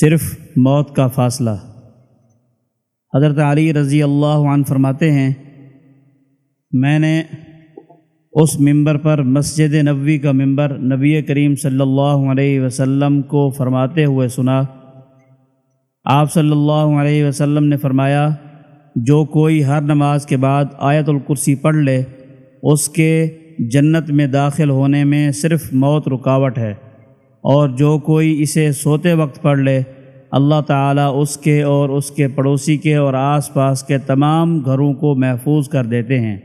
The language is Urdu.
صرف موت کا فاصلہ۔ حضرت علی رضی اللہ عنہ فرماتے ہیں، میں نے اس ممبر پر مسجد نبوی کا ممبر نبی کریم صلی اللہ علیہ وسلم کو فرماتے ہوئے سنا۔ آپ صلی اللہ علیہ وسلم نے فرمایا، جو کوئی ہر نماز کے بعد آیت الکرسی پڑھ لے، اس کے جنت میں داخل ہونے میں صرف موت رکاوٹ ہے۔ اور جو کوئی اسے سوتے وقت پڑھ لے، اللہ تعالیٰ اس کے اور اس کے پڑوسی کے اور آس پاس کے تمام گھروں کو محفوظ کر دیتے ہیں۔